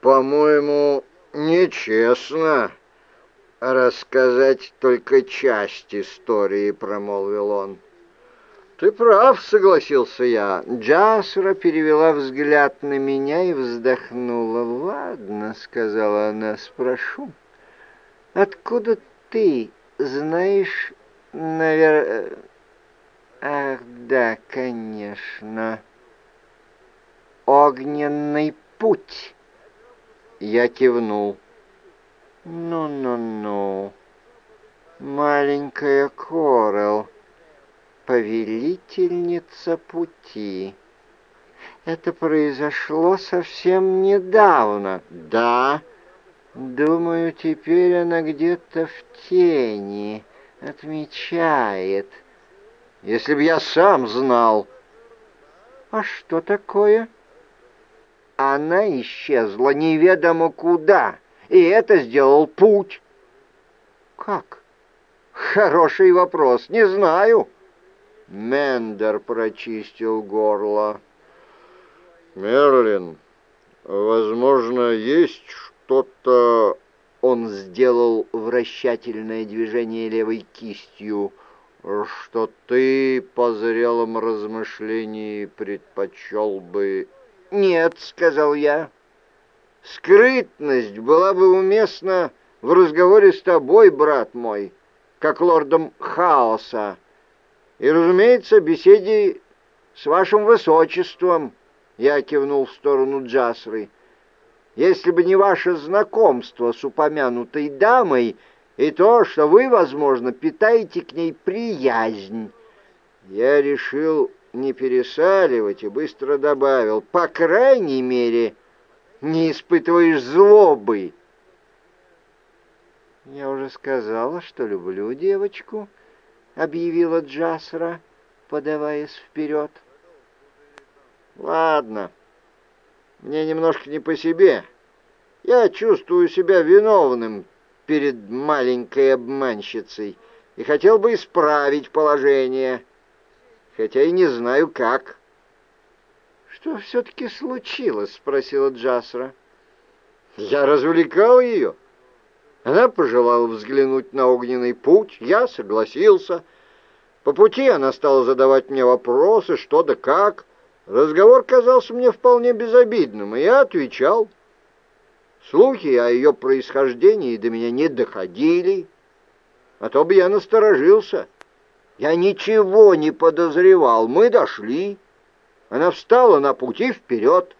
По-моему, нечестно рассказать только часть истории, промолвил он. «Ты прав», — согласился я. Джасра перевела взгляд на меня и вздохнула. «Ладно», — сказала она, — «спрошу. Откуда ты знаешь, наверное...» «Ах, да, конечно. Огненный путь». Я кивнул. «Ну-ну-ну, маленькая Корел» повелительница пути. Это произошло совсем недавно. Да, думаю, теперь она где-то в тени отмечает. Если б я сам знал. А что такое? Она исчезла неведомо куда, и это сделал путь. Как? Хороший вопрос, не знаю. Мендер прочистил горло. «Мерлин, возможно, есть что-то...» Он сделал вращательное движение левой кистью, что ты по зрелом размышлении предпочел бы... «Нет», — сказал я, — «скрытность была бы уместна в разговоре с тобой, брат мой, как лордом Хаоса, и, разумеется, беседе с вашим высочеством, я кивнул в сторону Джасры. Если бы не ваше знакомство с упомянутой дамой и то, что вы, возможно, питаете к ней приязнь, я решил не пересаливать и быстро добавил, по крайней мере, не испытываешь злобы. Я уже сказала, что люблю девочку, —— объявила Джасра, подаваясь вперед. «Ладно, мне немножко не по себе. Я чувствую себя виновным перед маленькой обманщицей и хотел бы исправить положение, хотя и не знаю как». «Что все-таки случилось?» — спросила Джасра. «Я развлекал ее». Она пожелала взглянуть на огненный путь, я согласился. По пути она стала задавать мне вопросы, что да как. Разговор казался мне вполне безобидным, и я отвечал. Слухи о ее происхождении до меня не доходили, а то бы я насторожился. Я ничего не подозревал, мы дошли. Она встала на пути вперед.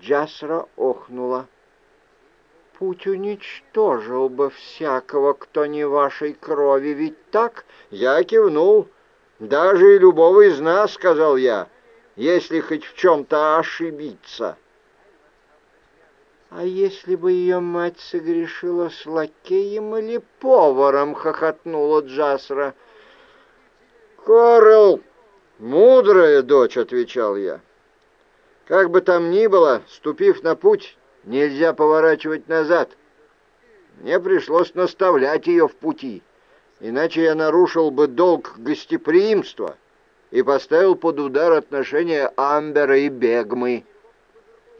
Джасра охнула путь уничтожил бы всякого, кто не вашей крови, ведь так?» Я кивнул. «Даже и любого из нас, — сказал я, — если хоть в чем-то ошибиться». «А если бы ее мать согрешила с лакеем или поваром?» — хохотнула Джасра. «Корел, мудрая дочь», — отвечал я. «Как бы там ни было, ступив на путь, Нельзя поворачивать назад. Мне пришлось наставлять ее в пути, иначе я нарушил бы долг гостеприимства и поставил под удар отношения Амбера и Бегмы.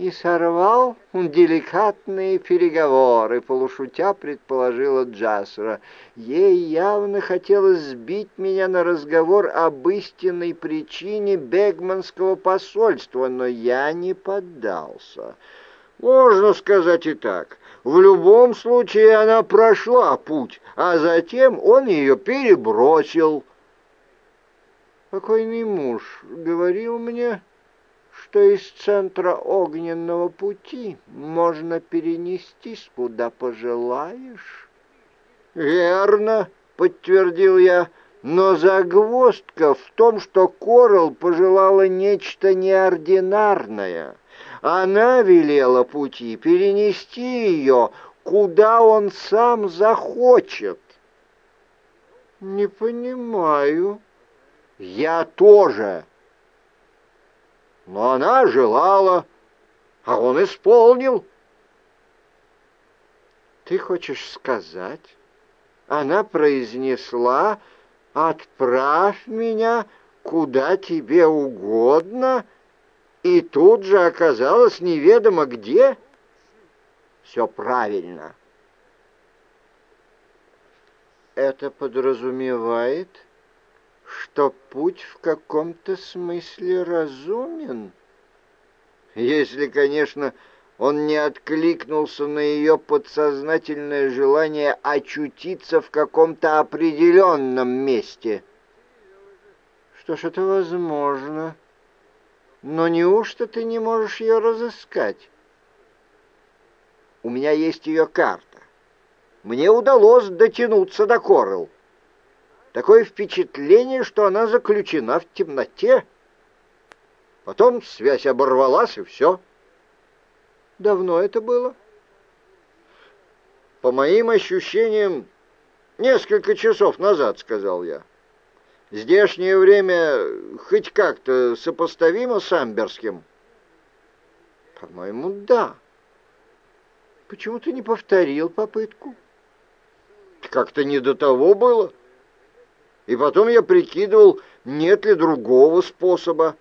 И сорвал деликатные переговоры, полушутя предположила Джасра. Ей явно хотелось сбить меня на разговор об истинной причине бегманского посольства, но я не поддался. Можно сказать и так. В любом случае она прошла путь, а затем он ее перебросил. Покойный муж говорил мне, что из центра огненного пути можно перенестись куда пожелаешь. Верно, подтвердил я, но загвоздка в том, что Корал пожелала нечто неординарное — она велела пути перенести ее, куда он сам захочет. Не понимаю. Я тоже. Но она желала, а он исполнил. Ты хочешь сказать, она произнесла «Отправь меня куда тебе угодно», и тут же оказалась неведомо где. все правильно. Это подразумевает, что путь в каком-то смысле разумен? Если, конечно, он не откликнулся на ее подсознательное желание очутиться в каком-то определенном месте. Что ж, это возможно. Но неужто ты не можешь ее разыскать? У меня есть ее карта. Мне удалось дотянуться до Корел. Такое впечатление, что она заключена в темноте. Потом связь оборвалась, и все. Давно это было? По моим ощущениям, несколько часов назад, сказал я. Здешнее время хоть как-то сопоставимо с амберским? По-моему, да. Почему ты не повторил попытку? Как-то не до того было. И потом я прикидывал, нет ли другого способа.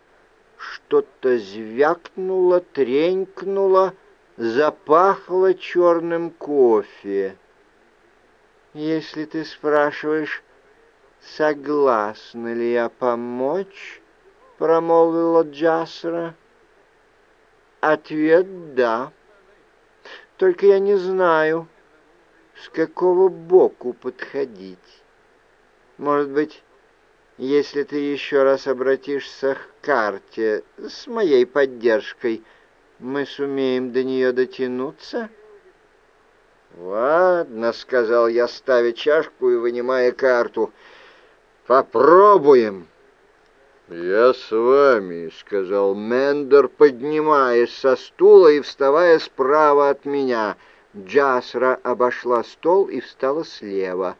Что-то звякнуло, тренькнуло, запахло черным кофе. Если ты спрашиваешь, согласна ли я помочь, промолвила Джасра, ответ «да». Только я не знаю, с какого боку подходить. Может быть, если ты еще раз обратишься к карте с моей поддержкой, мы сумеем до нее дотянуться?» «Ладно», — сказал я, ставя чашку и вынимая карту. «Попробуем». «Я с вами», — сказал Мендер, поднимаясь со стула и вставая справа от меня. Джасра обошла стол и встала слева.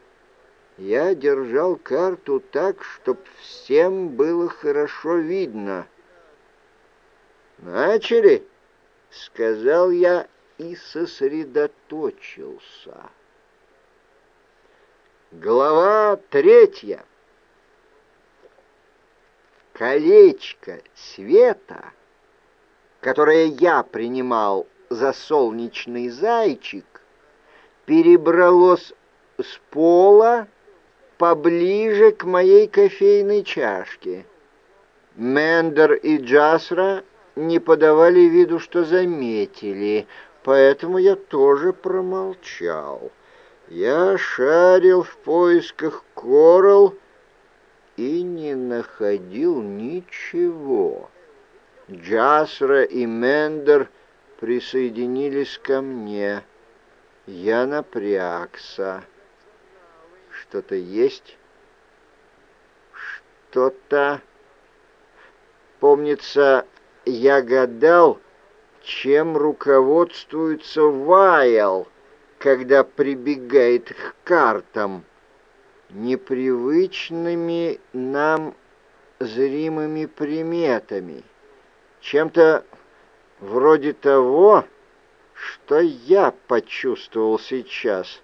Я держал карту так, чтоб всем было хорошо видно. «Начали?» — сказал я и сосредоточился. Глава третья колечко света, которое я принимал за солнечный зайчик, перебралось с пола поближе к моей кофейной чашке. Мендер и Джасра не подавали виду, что заметили, поэтому я тоже промолчал. Я шарил в поисках коралл, и не находил ничего. Джасра и Мендер присоединились ко мне. Я напрягся. Что-то есть? Что-то... Помнится, я гадал, чем руководствуется Вайл, когда прибегает к картам непривычными нам зримыми приметами, чем-то вроде того, что я почувствовал сейчас.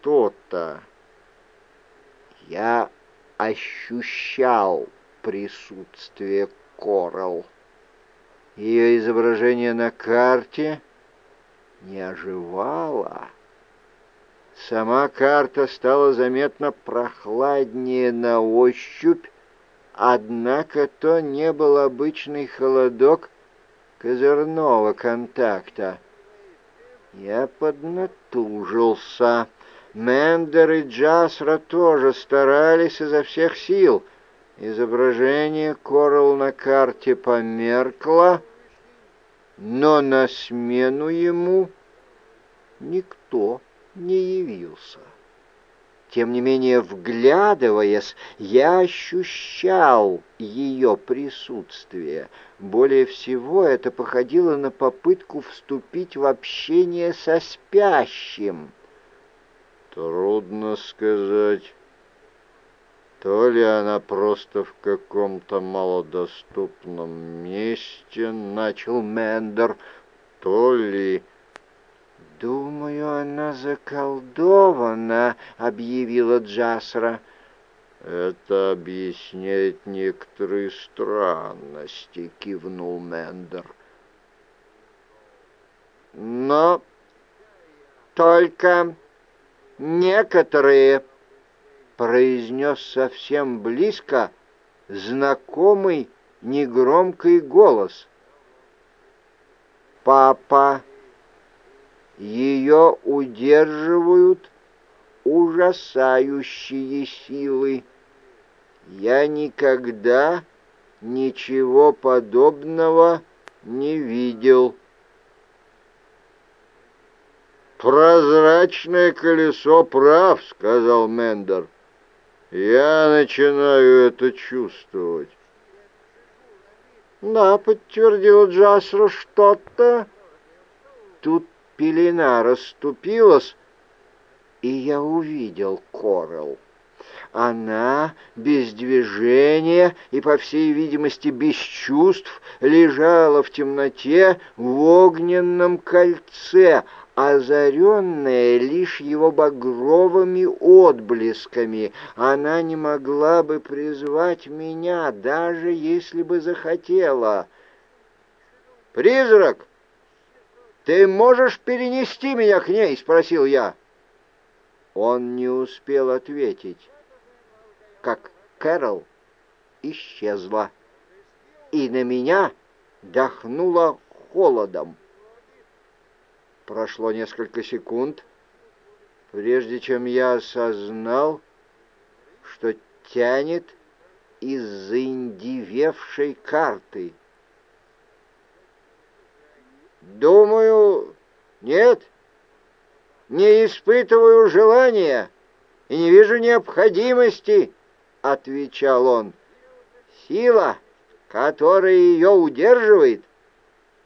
Что-то. Я ощущал присутствие Коралл. Ее изображение на карте не оживало. Сама карта стала заметно прохладнее на ощупь, однако то не был обычный холодок козырного контакта. Я поднатужился. Мендер и Джасра тоже старались изо всех сил. Изображение Коралл на карте померкло, но на смену ему никто не явился. Тем не менее, вглядываясь, я ощущал ее присутствие. Более всего это походило на попытку вступить в общение со спящим. Трудно сказать, то ли она просто в каком-то малодоступном месте, начал Мендер, то ли... «Думаю, она заколдована», — объявила Джасра. «Это объясняет некоторые странности», — кивнул Мендер. но только некоторые, произнес совсем близко знакомый негромкий голос. Папа, ее удерживают ужасающие силы. Я никогда ничего подобного не видел. «Прозрачное колесо прав», — сказал Мендер. «Я начинаю это чувствовать». «Да», — подтвердил Джасро, — «что-то...» Тут пелена расступилась, и я увидел Корел. Она, без движения и, по всей видимости, без чувств, лежала в темноте в огненном кольце, озаренная лишь его багровыми отблесками. Она не могла бы призвать меня, даже если бы захотела. «Призрак, ты можешь перенести меня к ней?» — спросил я. Он не успел ответить, как Кэрол исчезла, и на меня дохнуло холодом. Прошло несколько секунд, прежде чем я осознал, что тянет из заиндевевшей карты. «Думаю, нет», не испытываю желания и не вижу необходимости, — отвечал он. Сила, которая ее удерживает,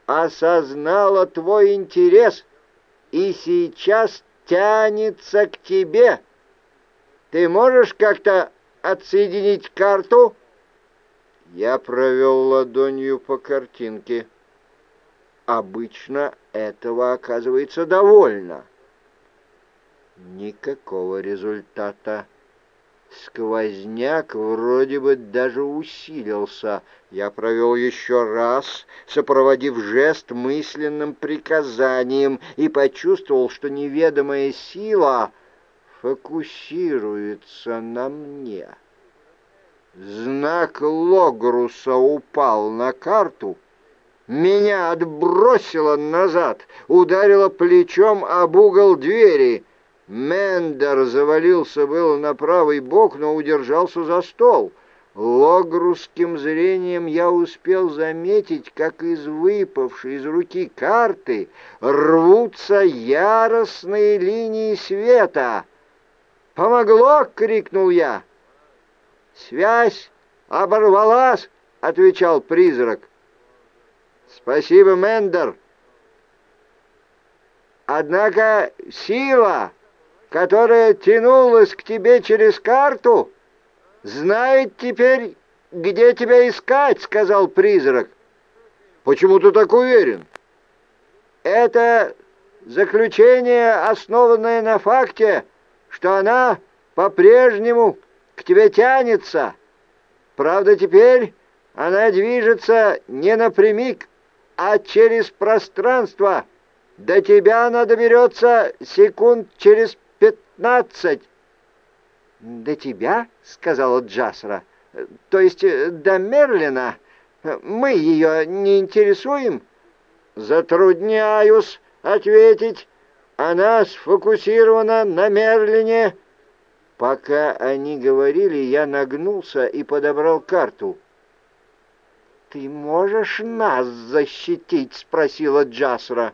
осознала твой интерес и сейчас тянется к тебе. Ты можешь как-то отсоединить карту?» Я провел ладонью по картинке. Обычно этого оказывается довольно. Никакого результата. Сквозняк вроде бы даже усилился. Я провел еще раз, сопроводив жест мысленным приказанием, и почувствовал, что неведомая сила фокусируется на мне. Знак Логруса упал на карту, меня отбросило назад, ударило плечом об угол двери — Мендер завалился было на правый бок, но удержался за стол. Логрусским зрением я успел заметить, как из выпавшей из руки карты рвутся яростные линии света. «Помогло!» — крикнул я. «Связь оборвалась!» — отвечал призрак. «Спасибо, Мендер!» «Однако сила...» которая тянулась к тебе через карту, знает теперь, где тебя искать, — сказал призрак. Почему ты так уверен? Это заключение, основанное на факте, что она по-прежнему к тебе тянется. Правда, теперь она движется не напрямик, а через пространство. До тебя она доберется секунд через пятнадцать». «До тебя?» — сказала Джасра. «То есть э, до Мерлина? Мы ее не интересуем?» «Затрудняюсь ответить. Она сфокусирована на Мерлине». Пока они говорили, я нагнулся и подобрал карту. «Ты можешь нас защитить?» — спросила Джасра.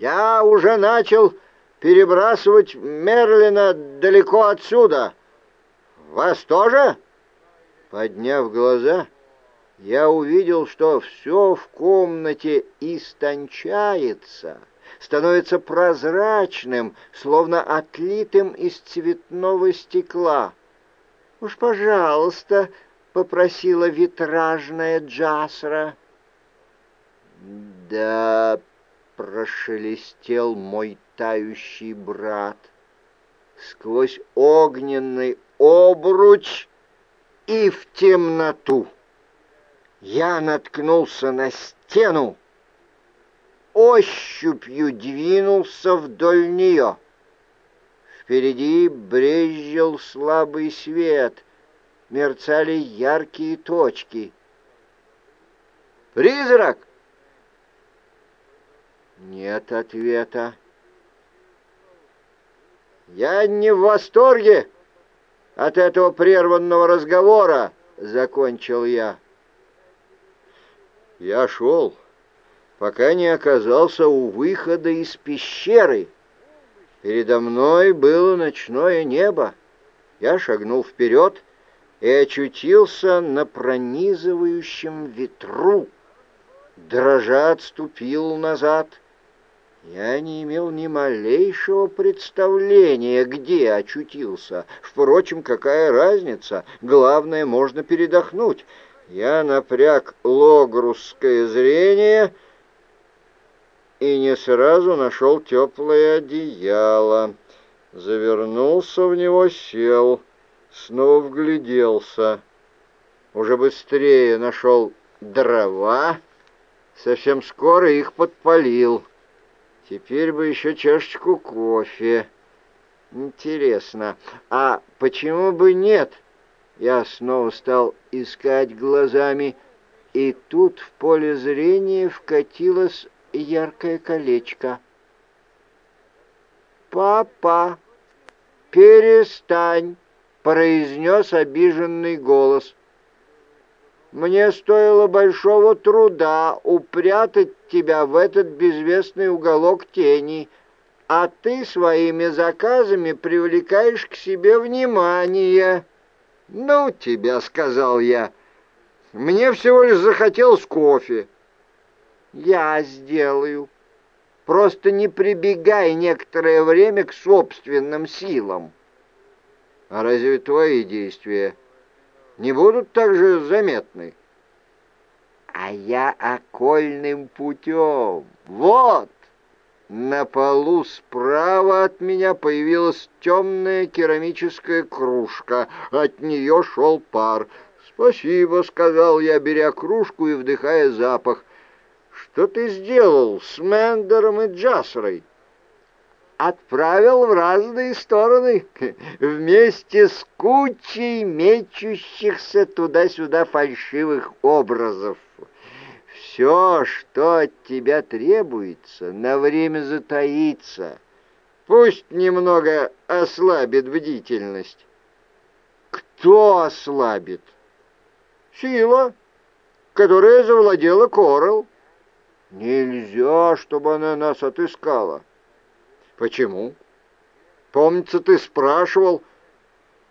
«Я уже начал перебрасывать Мерлина далеко отсюда. Вас тоже?» Подняв глаза, я увидел, что все в комнате истончается, становится прозрачным, словно отлитым из цветного стекла. «Уж, пожалуйста», — попросила витражная Джасра. «Да», — прошелестел мой тающий брат. Сквозь огненный обруч и в темноту. Я наткнулся на стену ощупью двинулся вдоль нее. Впереди брезжил слабый свет, мерцали яркие точки. «Призрак!» Нет ответа. «Я не в восторге от этого прерванного разговора», — закончил я. Я шел, пока не оказался у выхода из пещеры. Передо мной было ночное небо. Я шагнул вперед и очутился на пронизывающем ветру. Дрожа отступил назад. Я не имел ни малейшего представления, где очутился. Впрочем, какая разница? Главное, можно передохнуть. Я напряг логрусское зрение — и не сразу нашел теплое одеяло. Завернулся в него, сел, снова вгляделся. Уже быстрее нашел дрова, совсем скоро их подпалил. Теперь бы еще чашечку кофе. Интересно, а почему бы нет? Я снова стал искать глазами, и тут в поле зрения вкатилась яркое колечко. «Папа, перестань!» — произнес обиженный голос. «Мне стоило большого труда упрятать тебя в этот безвестный уголок тени, а ты своими заказами привлекаешь к себе внимание». «Ну тебя», — сказал я, — «мне всего лишь захотелось кофе». Я сделаю. Просто не прибегай некоторое время к собственным силам. А разве твои действия не будут так же заметны? А я окольным путем. Вот! На полу справа от меня появилась темная керамическая кружка. От нее шел пар. «Спасибо», — сказал я, беря кружку и вдыхая запах. Что ты сделал с Мендером и Джасрой? Отправил в разные стороны, вместе с кучей мечущихся туда-сюда фальшивых образов. Все, что от тебя требуется, на время затаится. Пусть немного ослабит бдительность. Кто ослабит? Сила, которая завладела Коралл. Нельзя, чтобы она нас отыскала. Почему? Помнится, ты спрашивал,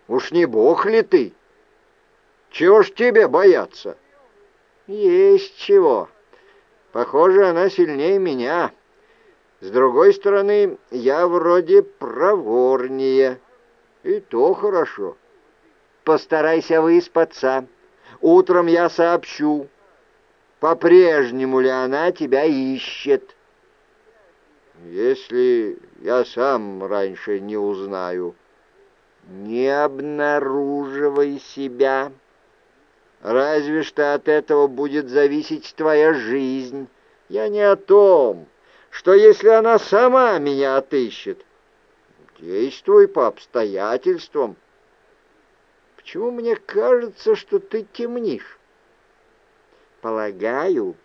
уж не бог ли ты? Чего ж тебе бояться? Есть чего. Похоже, она сильнее меня. С другой стороны, я вроде проворнее. И то хорошо. Постарайся выспаться. Утром я сообщу по-прежнему ли она тебя ищет. Если я сам раньше не узнаю, не обнаруживай себя. Разве что от этого будет зависеть твоя жизнь. Я не о том, что если она сама меня отыщет, действуй по обстоятельствам. Почему мне кажется, что ты темнишь? Полагаю,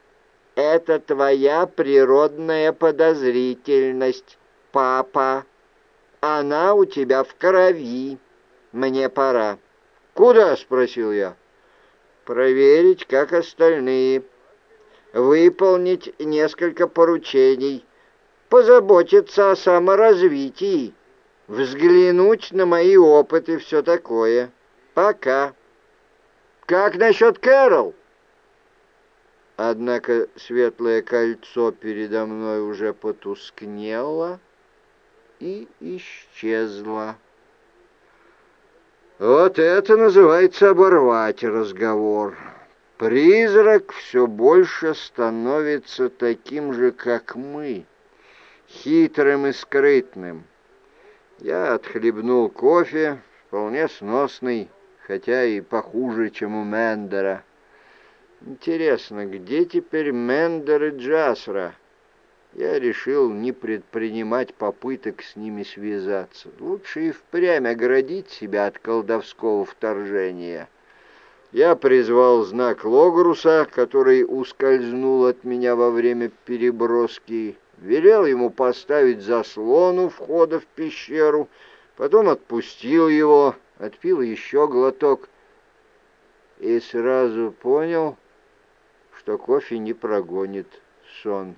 это твоя природная подозрительность, папа. Она у тебя в крови. Мне пора. Куда? спросил я. Проверить, как остальные. Выполнить несколько поручений. Позаботиться о саморазвитии. Взглянуть на мои опыты, все такое. Пока. Как насчет Кэрол? Однако светлое кольцо передо мной уже потускнело и исчезло. Вот это называется оборвать разговор. Призрак все больше становится таким же, как мы, хитрым и скрытным. Я отхлебнул кофе, вполне сносный, хотя и похуже, чем у Мендера. Интересно, где теперь Мендер и Джасра? я решил не предпринимать попыток с ними связаться. Лучше и впрямь оградить себя от колдовского вторжения. Я призвал знак Логруса, который ускользнул от меня во время переброски, велел ему поставить заслон у входа в пещеру, потом отпустил его, отпил еще глоток и сразу понял, что кофе не прогонит сон.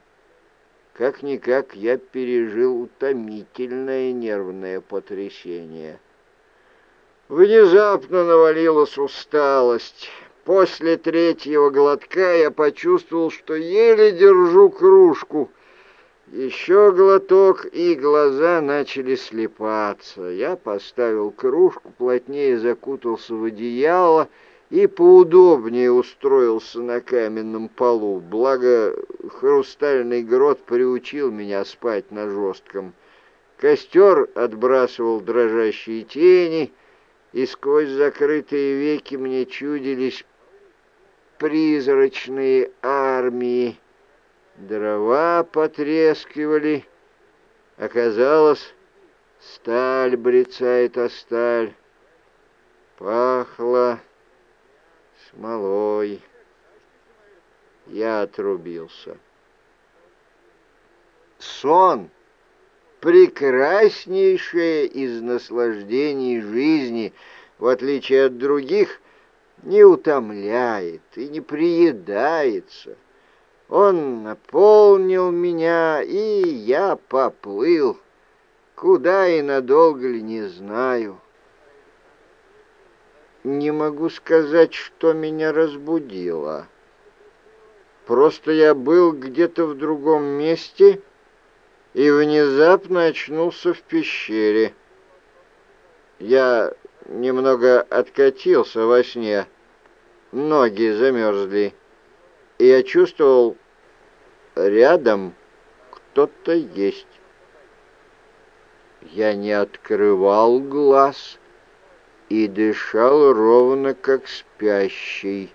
Как-никак я пережил утомительное нервное потрясение. Внезапно навалилась усталость. После третьего глотка я почувствовал, что еле держу кружку. Еще глоток, и глаза начали слепаться. Я поставил кружку, плотнее закутался в одеяло и поудобнее устроился на каменном полу, благо хрустальный грот приучил меня спать на жестком. Костер отбрасывал дрожащие тени, и сквозь закрытые веки мне чудились призрачные армии. Дрова потрескивали. Оказалось, сталь брецает о сталь. Пахло смолой. Я отрубился. Сон — прекраснейшее из наслаждений жизни, в отличие от других, не утомляет и не приедается. Он наполнил меня, и я поплыл. Куда и надолго ли, не знаю. Не могу сказать, что меня разбудило. Просто я был где-то в другом месте и внезапно очнулся в пещере. Я немного откатился во сне, ноги замерзли, и я чувствовал, рядом кто-то есть. Я не открывал глаз и дышал ровно как спящий.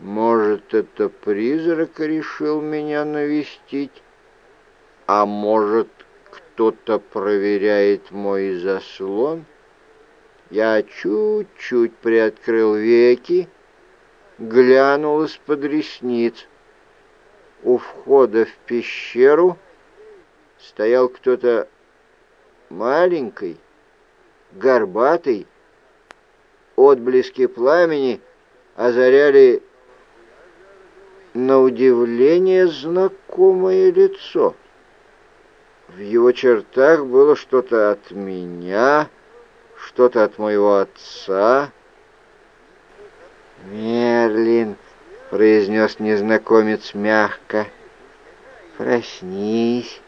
Может, это призрак решил меня навестить, а может, кто-то проверяет мой заслон? Я чуть-чуть приоткрыл веки, глянул из-под ресниц. У входа в пещеру стоял кто-то маленький, горбатый, Отблески пламени озаряли на удивление знакомое лицо. В его чертах было что-то от меня, что-то от моего отца. «Мерлин», — произнес незнакомец мягко, — «проснись,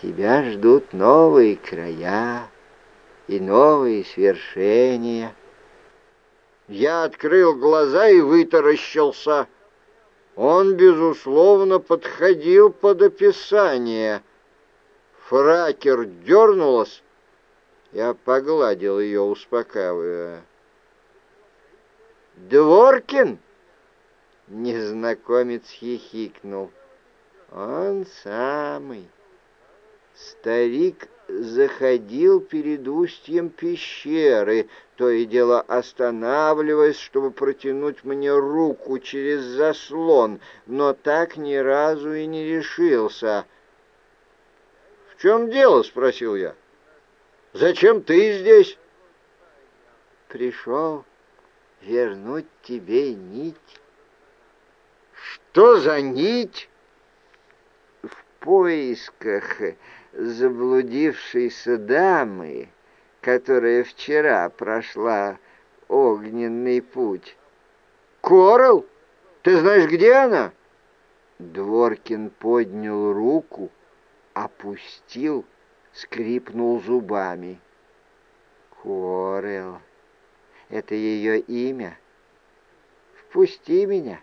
тебя ждут новые края» и новые свершения. Я открыл глаза и вытаращился. Он, безусловно, подходил под описание. Фракер дернулась. Я погладил ее, успокаивая. «Дворкин?» Незнакомец хихикнул. «Он самый. Старик заходил перед устьем пещеры, то и дело останавливаясь, чтобы протянуть мне руку через заслон, но так ни разу и не решился. «В чем дело?» — спросил я. «Зачем ты здесь?» «Пришел вернуть тебе нить». «Что за нить?» «В поисках...» заблудившейся дамы, которая вчера прошла огненный путь. «Корал? Ты знаешь, где она?» Дворкин поднял руку, опустил, скрипнул зубами. «Корел, это ее имя. Впусти меня,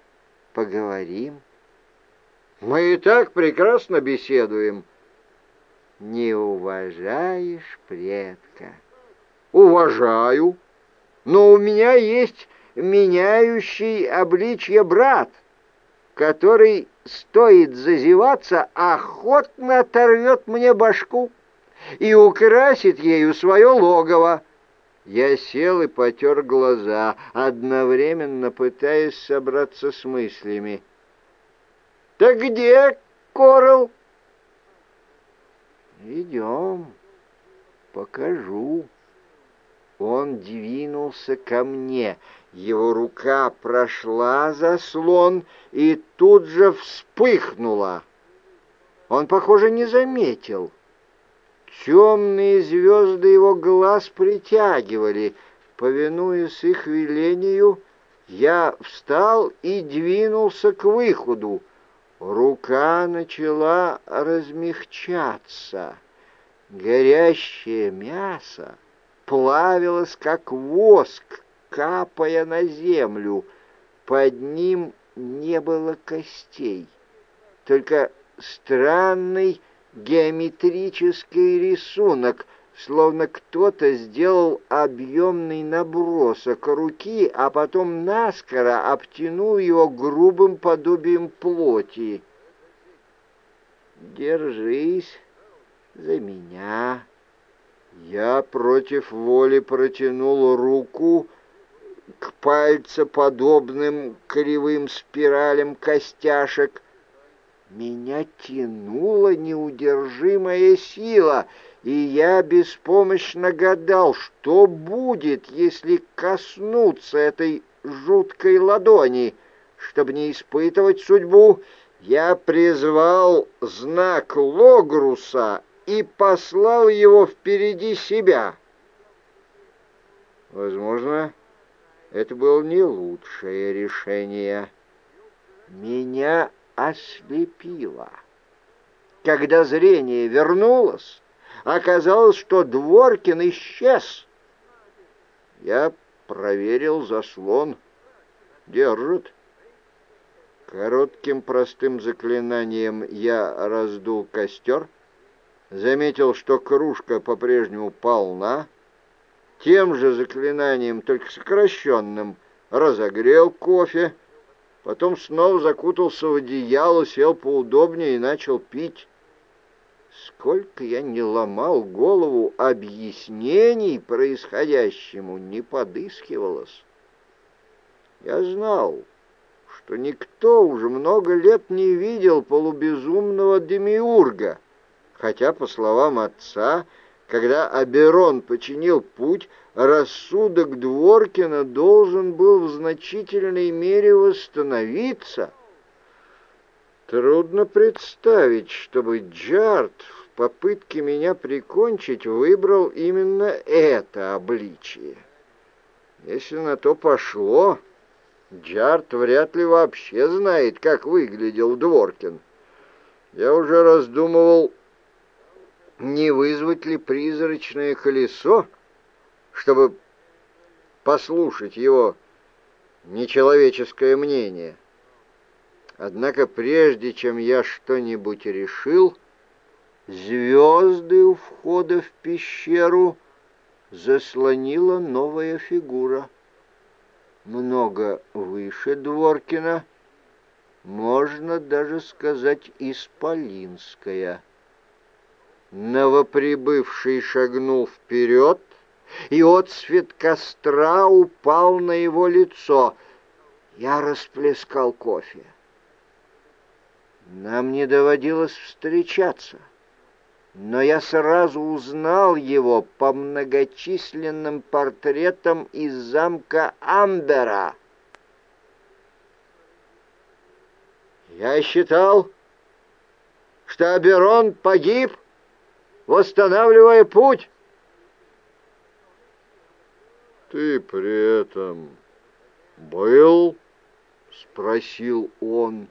поговорим». «Мы и так прекрасно беседуем», не уважаешь предка. Уважаю, но у меня есть меняющий обличье брат, который стоит зазеваться, охотно оторвет мне башку и украсит ею свое логово. Я сел и потер глаза, одновременно пытаясь собраться с мыслями. «Так где Корл?» «Идем, покажу». Он двинулся ко мне. Его рука прошла заслон и тут же вспыхнула. Он, похоже, не заметил. Темные звезды его глаз притягивали. Повинуясь их велению, я встал и двинулся к выходу. Рука начала размягчаться. Горящее мясо плавилось, как воск, капая на землю. Под ним не было костей, только странный геометрический рисунок, словно кто-то сделал объемный набросок руки, а потом наскоро обтянул его грубым подобием плоти. «Держись за меня», я против воли протянул руку к пальцеподобным кривым спиралям костяшек. Меня тянула неудержимая сила, и я беспомощно гадал, что будет, если коснуться этой жуткой ладони. Чтобы не испытывать судьбу, я призвал знак Логруса и послал его впереди себя. Возможно, это было не лучшее решение. Меня ослепило. Когда зрение вернулось, оказалось, что Дворкин исчез. Я проверил заслон. Держит. Коротким простым заклинанием я раздул костер — заметил, что кружка по-прежнему полна, тем же заклинанием, только сокращенным, разогрел кофе, потом снова закутался в одеяло, сел поудобнее и начал пить. Сколько я не ломал голову, объяснений происходящему не подыскивалось. Я знал, что никто уже много лет не видел полубезумного демиурга — хотя, по словам отца, когда Аберон починил путь, рассудок Дворкина должен был в значительной мере восстановиться. Трудно представить, чтобы Джарт в попытке меня прикончить выбрал именно это обличие. Если на то пошло, Джарт вряд ли вообще знает, как выглядел Дворкин. Я уже раздумывал не вызвать ли призрачное колесо, чтобы послушать его нечеловеческое мнение. Однако прежде чем я что-нибудь решил, звезды у входа в пещеру заслонила новая фигура. Много выше Дворкина, можно даже сказать, исполинская. Новоприбывший шагнул вперед, и отсвет костра упал на его лицо. Я расплескал кофе. Нам не доводилось встречаться, но я сразу узнал его по многочисленным портретам из замка Амбера. Я считал, что Аберон погиб, восстанавливая путь. «Ты при этом был?» — спросил он.